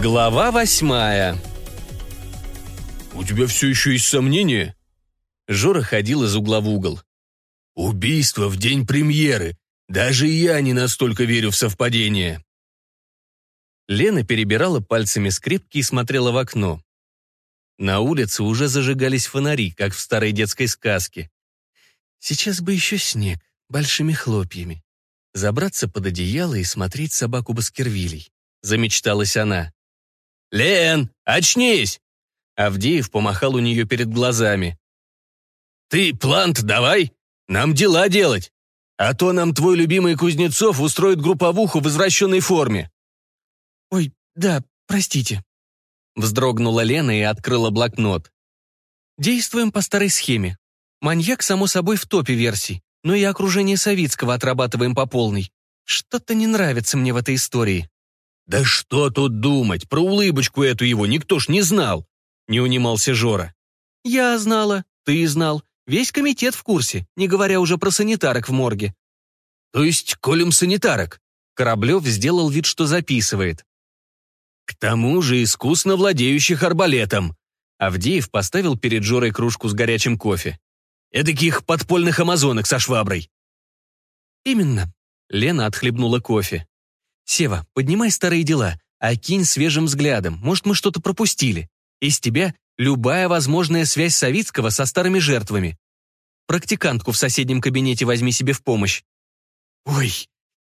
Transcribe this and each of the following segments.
Глава восьмая. «У тебя все еще есть сомнения?» Жора ходил из угла в угол. «Убийство в день премьеры. Даже я не настолько верю в совпадение». Лена перебирала пальцами скрипки и смотрела в окно. На улице уже зажигались фонари, как в старой детской сказке. Сейчас бы еще снег, большими хлопьями. Забраться под одеяло и смотреть собаку Баскервилей. Замечталась она. «Лен, очнись!» Авдеев помахал у нее перед глазами. «Ты плант давай, нам дела делать, а то нам твой любимый Кузнецов устроит групповуху в извращенной форме». «Ой, да, простите». Вздрогнула Лена и открыла блокнот. «Действуем по старой схеме. Маньяк, само собой, в топе версий, но и окружение Савицкого отрабатываем по полной. Что-то не нравится мне в этой истории». «Да что тут думать, про улыбочку эту его никто ж не знал!» Не унимался Жора. «Я знала, ты знал, весь комитет в курсе, не говоря уже про санитарок в морге». «То есть колем санитарок?» Кораблев сделал вид, что записывает. «К тому же искусно владеющих арбалетом». Авдеев поставил перед Жорой кружку с горячим кофе. «Эдаких подпольных амазонок со шваброй». «Именно». Лена отхлебнула кофе. «Сева, поднимай старые дела, а кинь свежим взглядом, может, мы что-то пропустили. Из тебя любая возможная связь Савицкого со старыми жертвами. Практикантку в соседнем кабинете возьми себе в помощь. Ой,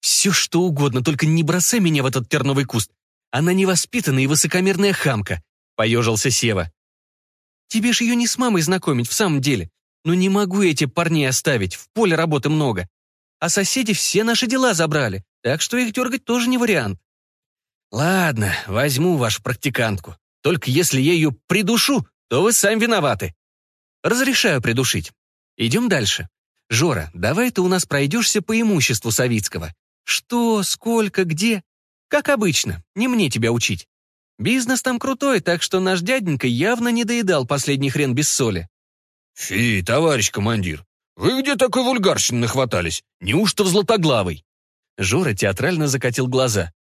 все что угодно, только не бросай меня в этот терновый куст. Она невоспитанная и высокомерная хамка», — поежился Сева. «Тебе ж ее не с мамой знакомить, в самом деле. Но не могу эти парней оставить, в поле работы много. А соседи все наши дела забрали так что их дергать тоже не вариант. Ладно, возьму вашу практикантку. Только если я ее придушу, то вы сами виноваты. Разрешаю придушить. Идем дальше. Жора, давай ты у нас пройдешься по имуществу Савицкого. Что, сколько, где? Как обычно, не мне тебя учить. Бизнес там крутой, так что наш дяденька явно не доедал последний хрен без соли. Фи, товарищ командир, вы где такой вульгарщины нахватались? Неужто в Златоглавой? Жора театрально закатил глаза.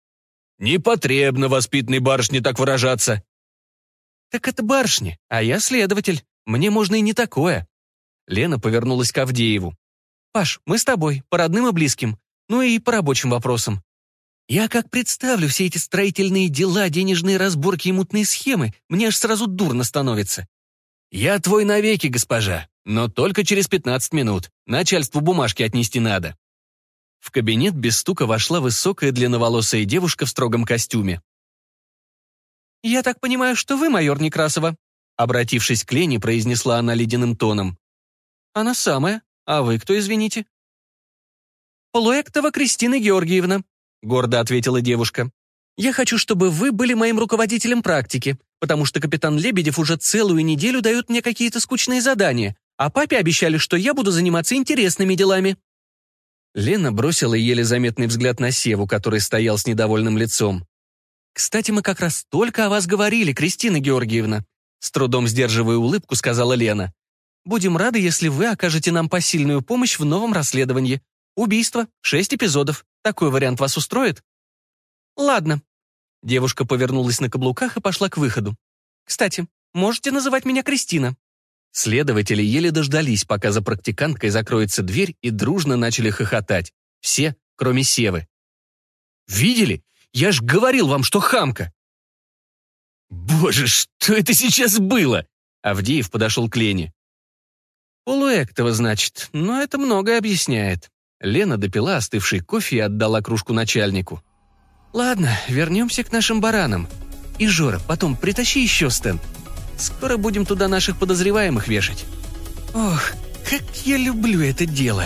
«Не потребно воспитанной барышне так выражаться». «Так это барышня, а я следователь. Мне можно и не такое». Лена повернулась к Авдееву. «Паш, мы с тобой, по родным и близким, ну и по рабочим вопросам. Я как представлю все эти строительные дела, денежные разборки и мутные схемы, мне аж сразу дурно становится. Я твой навеки, госпожа, но только через 15 минут. Начальству бумажки отнести надо. В кабинет без стука вошла высокая длинноволосая девушка в строгом костюме. «Я так понимаю, что вы майор Некрасова?» Обратившись к Лене, произнесла она ледяным тоном. «Она самая. А вы кто, извините?» «Полуэктова Кристина Георгиевна», — гордо ответила девушка. «Я хочу, чтобы вы были моим руководителем практики, потому что капитан Лебедев уже целую неделю дает мне какие-то скучные задания, а папе обещали, что я буду заниматься интересными делами». Лена бросила еле заметный взгляд на Севу, который стоял с недовольным лицом. «Кстати, мы как раз только о вас говорили, Кристина Георгиевна», с трудом сдерживая улыбку, сказала Лена. «Будем рады, если вы окажете нам посильную помощь в новом расследовании. Убийство, шесть эпизодов. Такой вариант вас устроит?» «Ладно». Девушка повернулась на каблуках и пошла к выходу. «Кстати, можете называть меня Кристина». Следователи еле дождались, пока за практиканткой закроется дверь, и дружно начали хохотать. Все, кроме Севы. «Видели? Я ж говорил вам, что хамка!» «Боже, что это сейчас было?» Авдеев подошел к Лене. «Полуэктова, значит, но это многое объясняет». Лена допила остывший кофе и отдала кружку начальнику. «Ладно, вернемся к нашим баранам. И, Жора, потом притащи еще стенд. Скоро будем туда наших подозреваемых вешать. Ох, как я люблю это дело!»